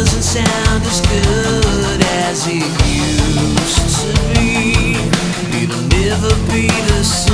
doesn't sound as good as it used to be. It'll never be the same.